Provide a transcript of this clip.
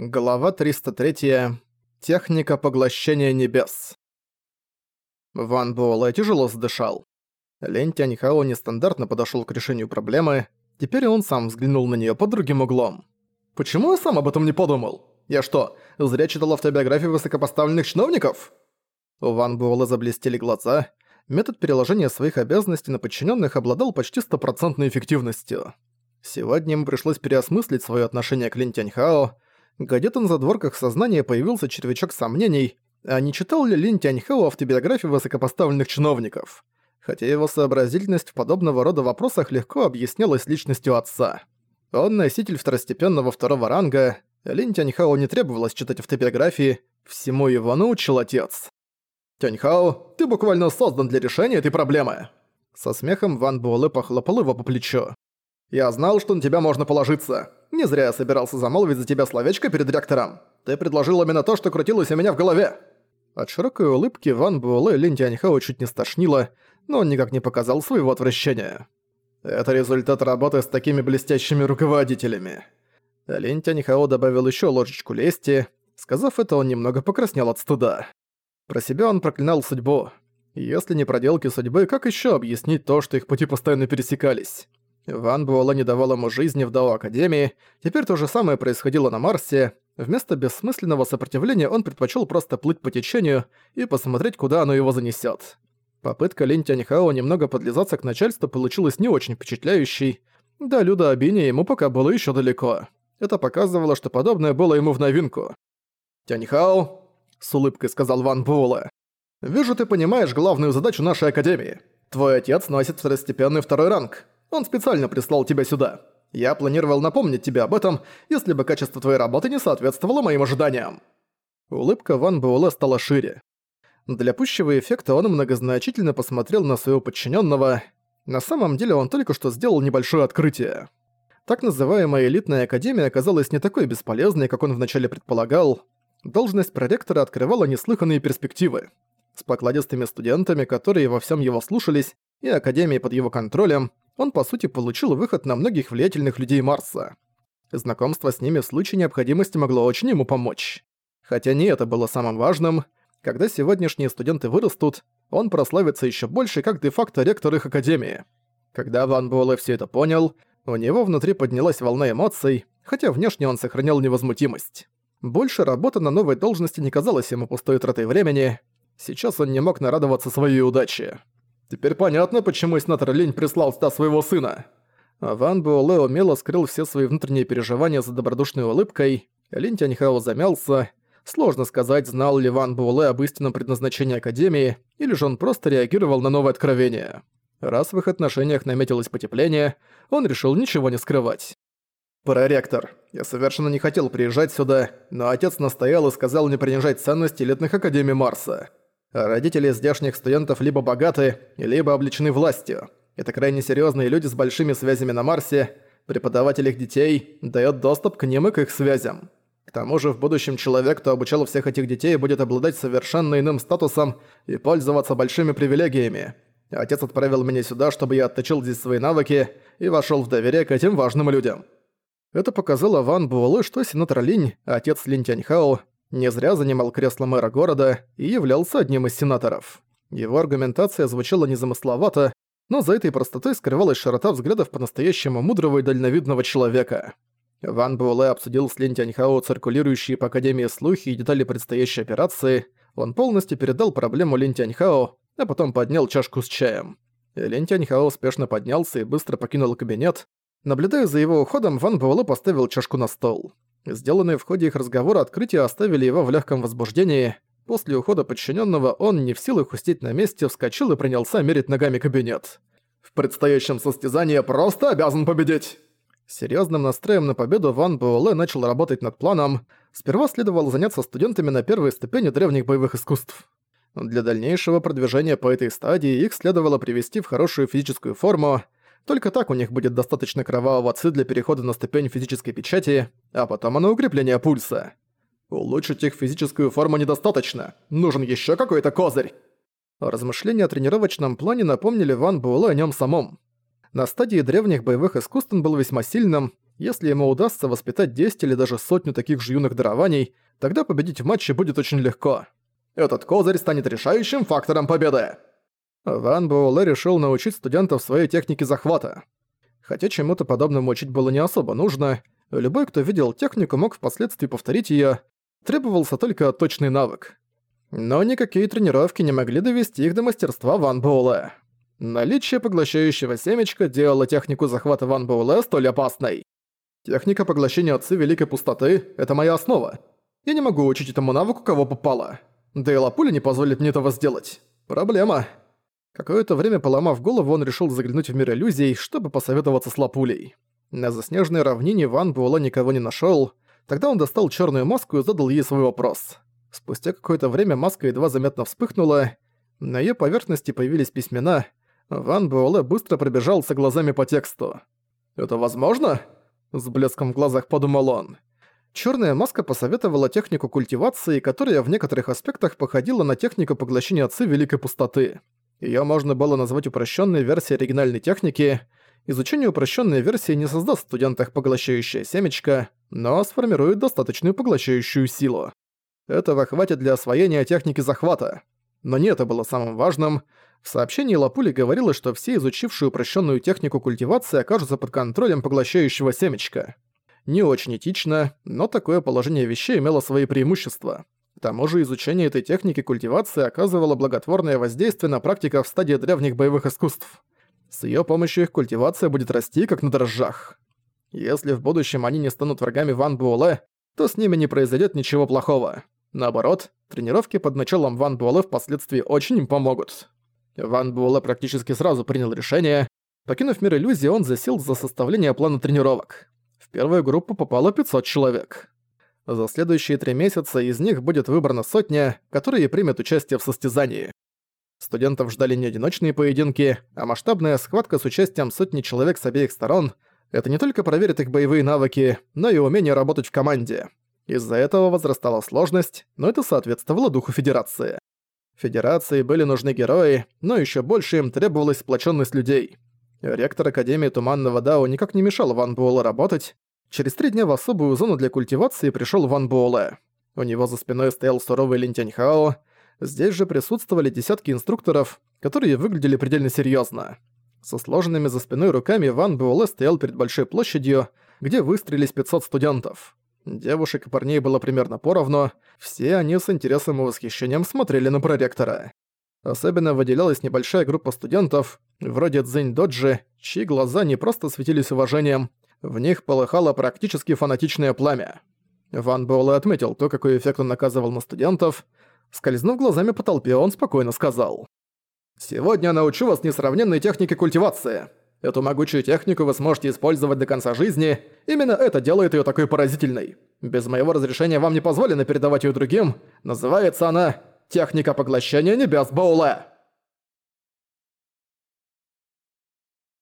Глава 303. Техника поглощения небес. Ван Буэлэ тяжело задышал. Лень Тяньхао нестандартно подошёл к решению проблемы, теперь он сам взглянул на неё под другим углом. «Почему я сам об этом не подумал? Я что, зря читал автобиографии высокопоставленных чиновников?» У Ван Буэлэ заблестели глаза. Метод переложения своих обязанностей на подчинённых обладал почти стопроцентной эффективностью. Сегодня ему пришлось переосмыслить своё отношение к Линь Тяньхао, где-то на задворках сознания появился червячок сомнений, а не читал ли Лин Тяньхао автобиографии высокопоставленных чиновников, хотя его сообразительность в подобного рода вопросах легко объяснялась личностью отца. Он носитель второстепенного второго ранга, Лин Тяньхао не требовалось читать автобиографии, всему его научил отец. «Тяньхао, ты буквально создан для решения этой проблемы!» Со смехом Ван Буэлэ похлопал его по плечу. «Я знал, что на тебя можно положиться. Не зря я собирался замолвить за тебя словечко перед ректором. Ты предложил именно то, что крутилось у меня в голове». От широкой улыбки Ван Буэлэ Лин Тяньхао чуть не стошнило, но он никак не показал своего отвращения. «Это результат работы с такими блестящими руководителями». Лин Тяньхао добавил еще ложечку лести. Сказав это, он немного покраснел от стыда. Про себя он проклинал судьбу. Если не проделки судьбы, как еще объяснить то, что их пути постоянно пересекались? Ван Буэлэ не давал ему жизни в Дао Академии, теперь то же самое происходило на Марсе. Вместо бессмысленного сопротивления он предпочел просто плыть по течению и посмотреть, куда оно его занесет. Попытка Линь Тяньхао немного подлизаться к начальству получилась не очень впечатляющей. До Люда Абини ему пока было еще далеко. Это показывало, что подобное было ему в новинку. «Тяньхао», — с улыбкой сказал Ван Буэлэ, — «вижу, ты понимаешь главную задачу нашей Академии. Твой отец носит второстепенный второй ранг. Он специально прислал тебя сюда. Я планировал напомнить тебе об этом, если бы качество твоей работы не соответствовало моим ожиданиям». Улыбка Ван Буэлэ стала шире. Для пущего эффекта он многозначительно посмотрел на своего подчиненного. На самом деле он только что сделал небольшое открытие. Так называемая элитная академия оказалась не такой бесполезной, как он вначале предполагал. Должность проректора открывала неслыханные перспективы. С покладистыми студентами, которые во всем его слушались, и академией под его контролем, он по сути получил выход на многих влиятельных людей Марса. Знакомство с ними в случае необходимости могло очень ему помочь. Хотя не это было самым важным. Когда сегодняшние студенты вырастут, он прославится еще больше как де-факто ректор их академии. Когда Ван Буэлэ все это понял, у него внутри поднялась волна эмоций, хотя внешне он сохранял невозмутимость. Больше работа на новой должности не казалась ему пустой тратой времени. Сейчас он не мог нарадоваться своей удаче. Теперь понятно, почему сенатор Линь прислал сюда своего сына. Ван Буэлэ умело скрыл все свои внутренние переживания за добродушной улыбкой. Линь Тяньхао замялся. Сложно сказать, знал ли Ван Буэлэ об истинном предназначении Академии, или же он просто реагировал на новое откровение. Раз в их отношениях наметилось потепление, он решил ничего не скрывать. «Проректор, я совершенно не хотел приезжать сюда, но отец настоял и сказал не принижать ценности элитных Академий Марса. Родители здешних студентов либо богаты, либо обличены властью. Это крайне серьезные люди с большими связями на Марсе. Преподаватель их детей дает доступ к ним и к их связям. К тому же в будущем человек, кто обучал всех этих детей, будет обладать совершенно иным статусом и пользоваться большими привилегиями. Отец отправил меня сюда, чтобы я отточил здесь свои навыки и вошел в доверие к этим важным людям. Это показало Ван Буэлэ, что сенатор Линь, отец Линь Тяньхао, не зря занимал кресло мэра города и являлся одним из сенаторов. Его аргументация звучала незамысловато, но за этой простотой скрывалась широта взглядов по-настоящему мудрого и дальновидного человека. Ван Буэлэ обсудил с Лин Тяньхао циркулирующие по Академии слухи и детали предстоящей операции. Он полностью передал проблему Лин Тяньхао, а потом поднял чашку с чаем. Лин Тяньхао успешно поднялся и быстро покинул кабинет. Наблюдая за его уходом, Ван Буэлэ поставил чашку на стол. Сделанные в ходе их разговора открытия оставили его в легком возбуждении. После ухода подчиненного он, не в силах усидеть на месте, вскочил и принялся мерить ногами кабинет. «В предстоящем состязании я просто обязан победить!» Серьезным настроем на победу Ван Буэлэ начал работать над планом. Сперва следовало заняться студентами на первой ступени древних боевых искусств. Для дальнейшего продвижения по этой стадии их следовало привести в хорошую физическую форму – только так у них будет достаточно кровавого ци для перехода на ступень физической печати, а потом и на укрепление пульса. Улучшить их физическую форму недостаточно. Нужен еще какой-то козырь. Размышления о тренировочном плане напомнили Ван Буэлэ о нем самом. На стадии древних боевых искусств он был весьма сильным, Если ему удастся воспитать 10 или даже сотню таких же юных дарований, тогда победить в матче будет очень легко. Этот козырь станет решающим фактором победы. Ван Буэлэ решил научить студентов своей технике захвата. Хотя чему-то подобному учить было не особо нужно, любой, кто видел технику, мог впоследствии повторить её, требовался только точный навык. Но никакие тренировки не могли довести их до мастерства Ван Буэлэ. Наличие поглощающего семечка делало технику захвата Ван Буэлэ столь опасной. Техника поглощения отцы Великой Пустоты – это моя основа. Я не могу учить этому навыку, кого попало. Да и Лапуля не позволит мне этого сделать. Проблема. Какое-то время поломав голову, он решил заглянуть в мир иллюзий, чтобы посоветоваться с Лапулей. На заснеженной равнине Ван Буэлэ никого не нашёл. Тогда он достал чёрную маску и задал ей свой вопрос. Спустя какое-то время маска едва заметно вспыхнула. На её поверхности появились письмена. Ван Буэлэ быстро пробежался глазами по тексту. «Это возможно?» С блеском в глазах подумал он. Чёрная маска посоветовала технику культивации, которая в некоторых аспектах походила на технику поглощения отцы Великой Пустоты. Её можно было назвать упрощённой версией оригинальной техники. Изучение упрощённой версии не создаст в студентах поглощающее семечко, но сформирует достаточную поглощающую силу. Этого хватит для освоения техники захвата. Но не это было самым важным. В сообщении Лапули говорилось, что все изучившие упрощенную технику культивации окажутся под контролем поглощающего семечка. Не очень этично, но такое положение вещей имело свои преимущества. К тому же изучение этой техники культивации оказывало благотворное воздействие на практиков в стадии древних боевых искусств. С её помощью их культивация будет расти, как на дрожжах. Если в будущем они не станут врагами Ван Буэлэ, то с ними не произойдет ничего плохого. Наоборот, тренировки под началом Ван Буэлэ впоследствии очень им помогут. Ван Буэлэ практически сразу принял решение. Покинув мир иллюзии, он засел за составление плана тренировок. В первую группу попало 500 человек. За следующие три месяца из них будет выбрана сотня, которые примут участие в состязании. Студентов ждали не одиночные поединки, а масштабная схватка с участием сотни человек с обеих сторон. Это не только проверит их боевые навыки, но и умение работать в команде. Из-за этого возрастала сложность, но это соответствовало духу Федерации. Федерации были нужны герои, но еще больше им требовалась сплоченность людей. Ректор Академии Туманного Дао никак не мешал Ван Буэлэ работать. Через три дня в особую зону для культивации пришел Ван Буэлэ. У него за спиной стоял суровый Лин Тяньхао. Здесь же присутствовали десятки инструкторов, которые выглядели предельно серьезно. Со сложенными за спиной руками Ван Буэлэ стоял перед большой площадью, где выстрелились 500 студентов. Девушек и парней было примерно поровну, все они с интересом и восхищением смотрели на проректора. Особенно выделялась небольшая группа студентов, вроде Цзинь Доджи, чьи глаза не просто светились уважением, в них полыхало практически фанатичное пламя. Ван Буэлэ отметил то, какой эффект он наказывал на студентов. Скользнув глазами по толпе, он спокойно сказал. «Сегодня научу вас несравненной технике культивации. Эту могучую технику вы сможете использовать до конца жизни. Именно это делает её такой поразительной. Без моего разрешения вам не позволено передавать её другим. Называется она «Техника поглощения небес Боуле».